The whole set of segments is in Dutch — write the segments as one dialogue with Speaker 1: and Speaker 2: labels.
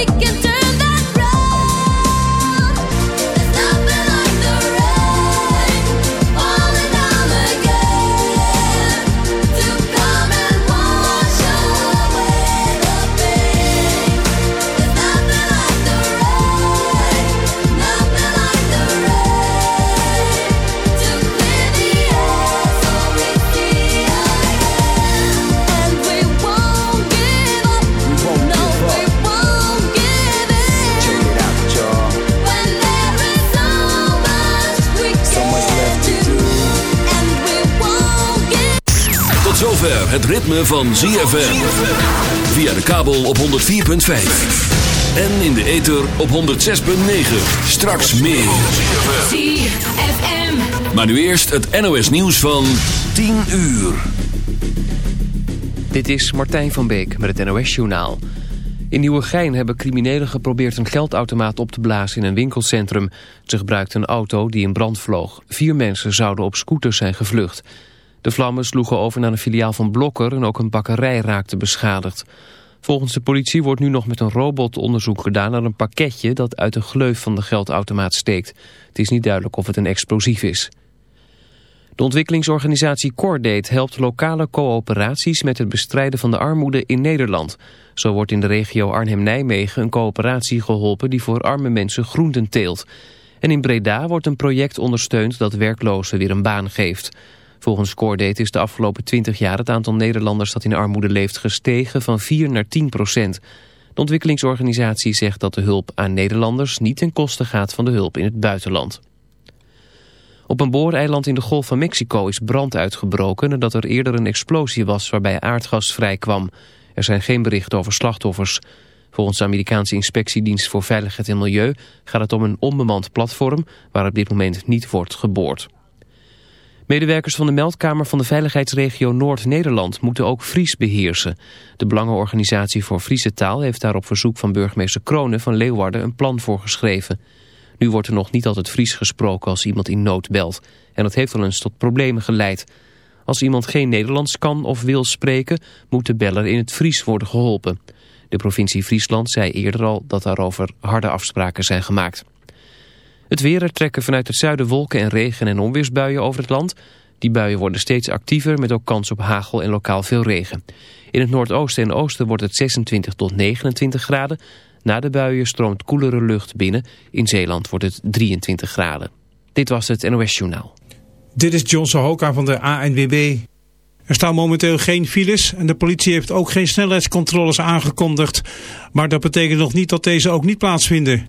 Speaker 1: we can
Speaker 2: ritme van ZFM. Via de kabel op 104.5. En in de ether op 106.9. Straks meer.
Speaker 3: ZFM.
Speaker 2: Maar nu eerst het NOS nieuws van 10 uur.
Speaker 4: Dit is Martijn van Beek met het NOS-journaal. In Nieuwegein hebben criminelen geprobeerd een geldautomaat op te blazen in een winkelcentrum. Ze gebruikten een auto die in brand vloog. Vier mensen zouden op scooters zijn gevlucht. De vlammen sloegen over naar een filiaal van Blokker en ook een bakkerij raakte beschadigd. Volgens de politie wordt nu nog met een robot onderzoek gedaan naar een pakketje dat uit de gleuf van de geldautomaat steekt. Het is niet duidelijk of het een explosief is. De ontwikkelingsorganisatie Cordate helpt lokale coöperaties met het bestrijden van de armoede in Nederland. Zo wordt in de regio Arnhem-Nijmegen een coöperatie geholpen die voor arme mensen groenten teelt. En in Breda wordt een project ondersteund dat werklozen weer een baan geeft. Volgens Cordate is de afgelopen 20 jaar het aantal Nederlanders dat in armoede leeft gestegen van 4 naar 10 procent. De ontwikkelingsorganisatie zegt dat de hulp aan Nederlanders niet ten koste gaat van de hulp in het buitenland. Op een booreiland in de Golf van Mexico is brand uitgebroken nadat er eerder een explosie was waarbij aardgas vrijkwam. Er zijn geen berichten over slachtoffers. Volgens de Amerikaanse Inspectiedienst voor Veiligheid en Milieu gaat het om een onbemand platform waar op dit moment niet wordt geboord. Medewerkers van de meldkamer van de veiligheidsregio Noord-Nederland moeten ook Fries beheersen. De Belangenorganisatie voor Friese taal heeft daar op verzoek van burgemeester Kronen van Leeuwarden een plan voor geschreven. Nu wordt er nog niet altijd Fries gesproken als iemand in nood belt. En dat heeft wel eens tot problemen geleid. Als iemand geen Nederlands kan of wil spreken, moet de beller in het Fries worden geholpen. De provincie Friesland zei eerder al dat daarover harde afspraken zijn gemaakt. Het weer er trekken vanuit het zuiden wolken en regen- en onweersbuien over het land. Die buien worden steeds actiever met ook kans op hagel en lokaal veel regen. In het noordoosten en oosten wordt het 26 tot 29 graden. Na de buien stroomt koelere lucht binnen. In Zeeland wordt het 23 graden. Dit was het NOS Journaal.
Speaker 5: Dit is John Sohoka van de ANWB. Er staan momenteel geen files en de politie heeft ook geen snelheidscontroles aangekondigd. Maar dat betekent nog niet dat deze ook niet plaatsvinden.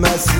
Speaker 6: mercy.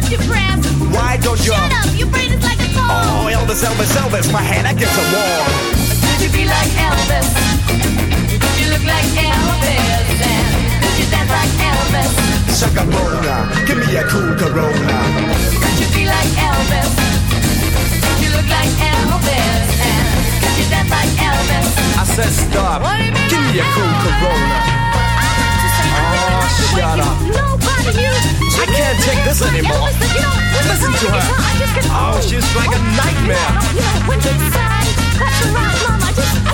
Speaker 7: your prayers.
Speaker 6: Why don't you?
Speaker 7: Shut up, your brain is like a phone.
Speaker 6: Oh, Elvis, Elvis, Elvis, my hand against the wall.
Speaker 7: Could you be like Elvis? Could you look like Elvis? And could you dance like Elvis?
Speaker 6: Shaka give me a cool Corona.
Speaker 7: Could you be like Elvis? Could you look like Elvis? And could you dance like Elvis?
Speaker 6: I said stop. Give me a cool Corona. Shut up.
Speaker 7: Nobody knew.
Speaker 8: I can't take this anymore. Listen to her. Oh, she's like a nightmare.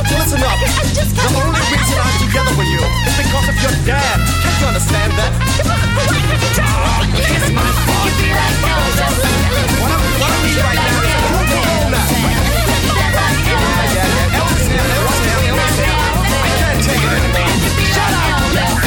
Speaker 8: Listen up. The only reason I'm together with you is because of your dad. Can't you understand that? Oh, it's my fault. Why don't, why don't we right now? Move on now. Yeah, yeah, yeah. I can't take it anymore. Shut up.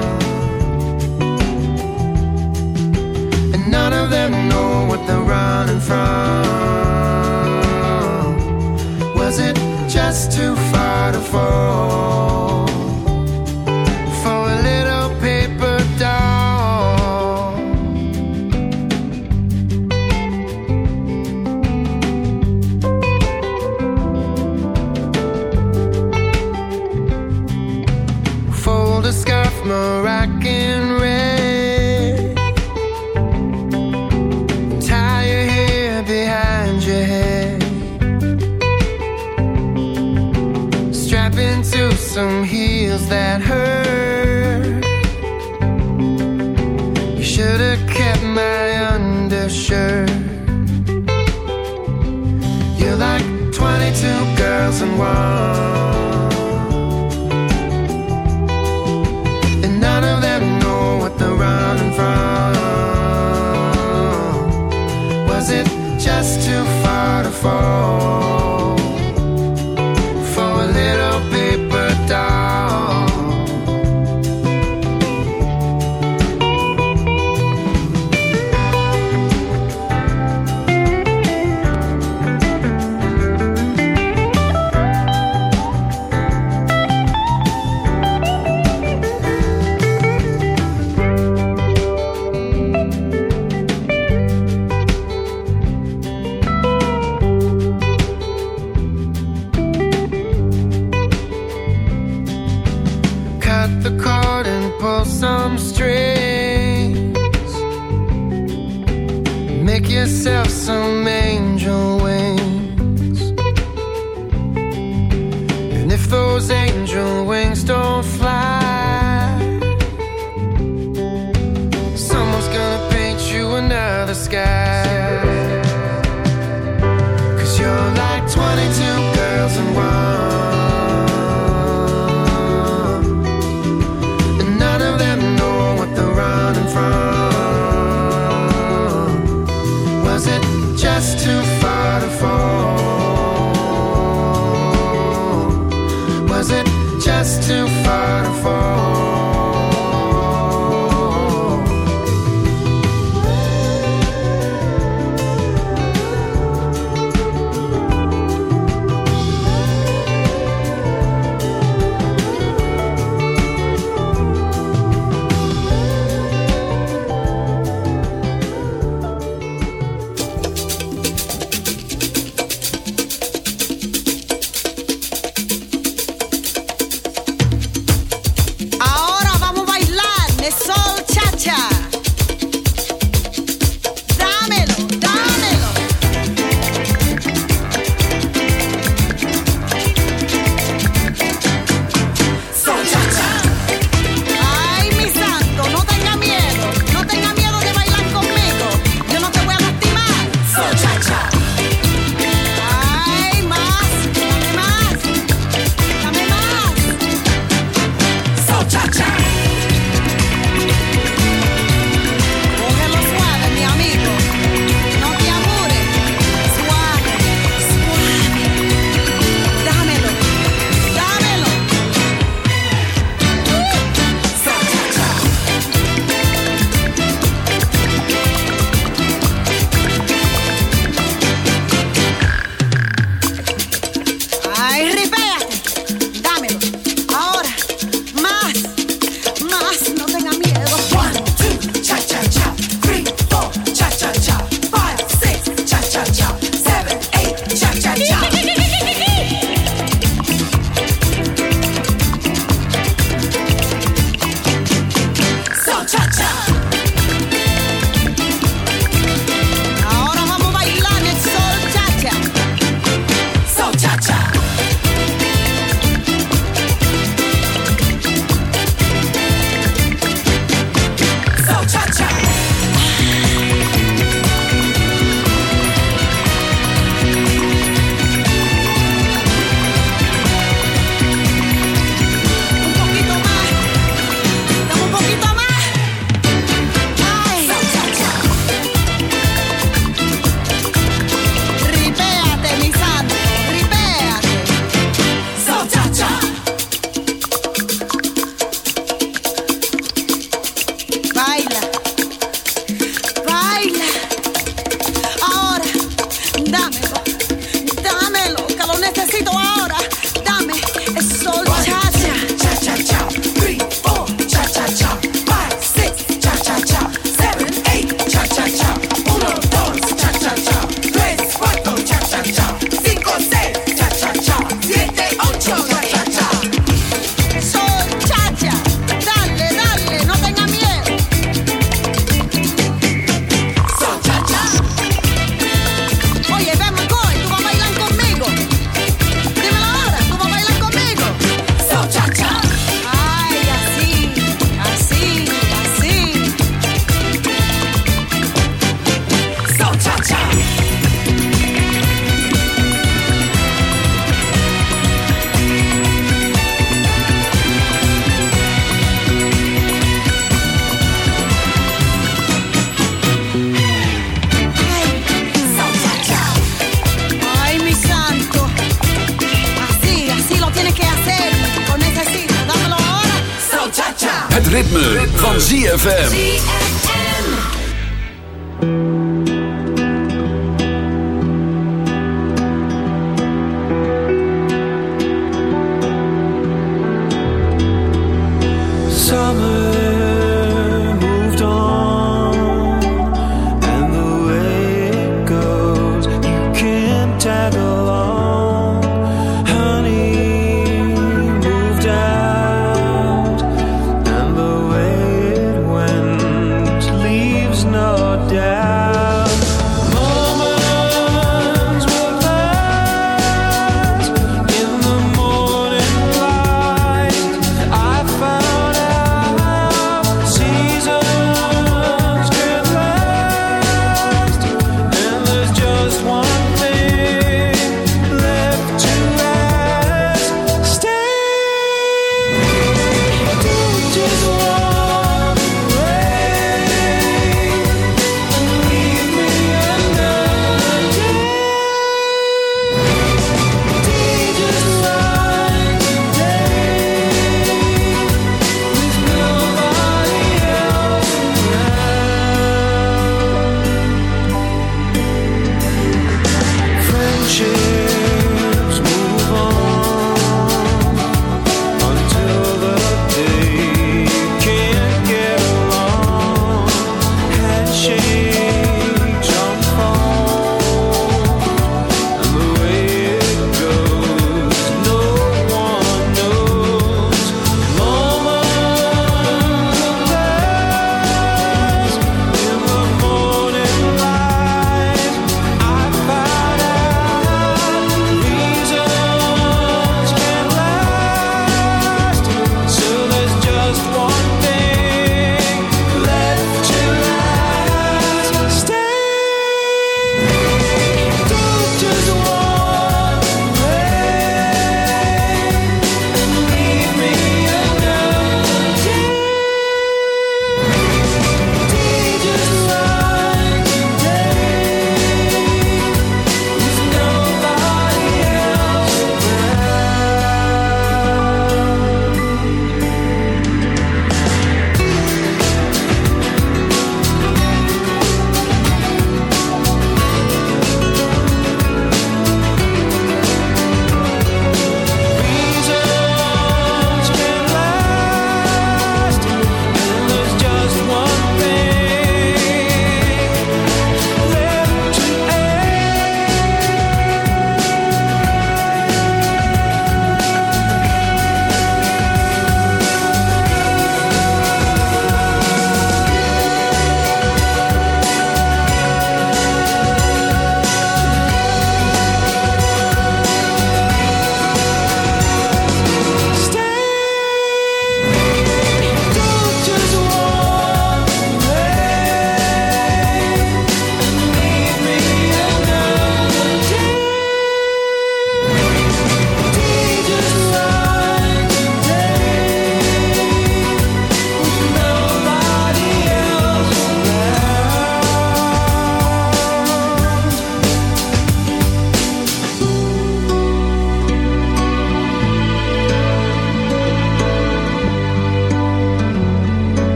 Speaker 9: from? Was it just too far to fall?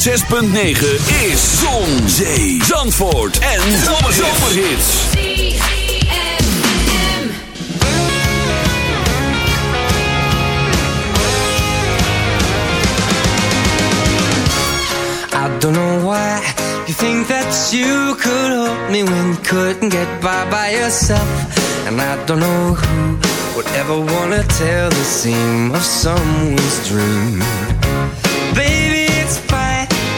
Speaker 2: 106.9 is Zon, Zee, Zandvoort en Zomerhits.
Speaker 6: I don't know why you think that you could help me when you couldn't get by by yourself. And I don't know who would ever wanna tell the seam of someone's dream.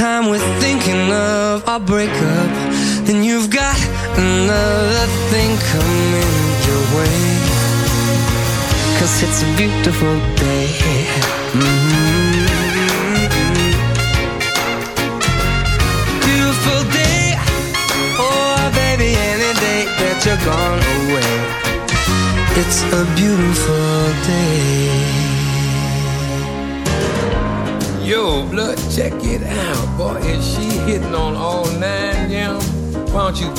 Speaker 6: time with thinking of our breakup, then you've got another thing coming your way. Cause it's a beautiful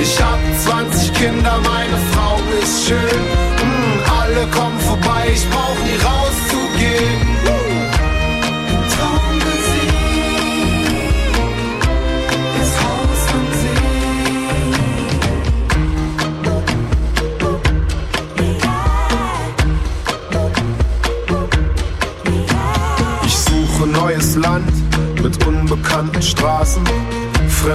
Speaker 10: Ich hab 20 Kinder, meine Frau ist schön. Mm, alle kommen vorbei, ich brauch nie rauszugehen.